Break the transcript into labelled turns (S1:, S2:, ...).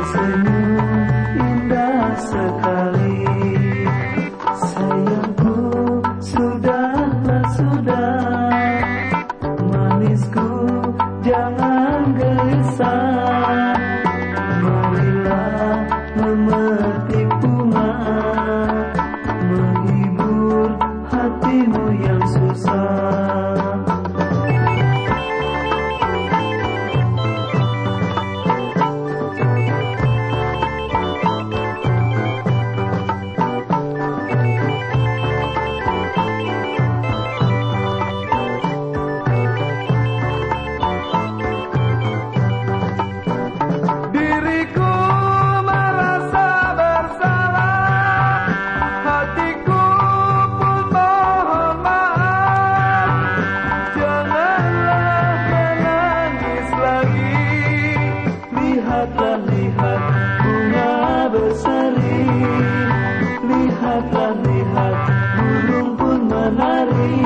S1: tersenyum indah sekali. Sayangku sudahlah sudah Manisku jangan Lihatlah, lihat burung pun menari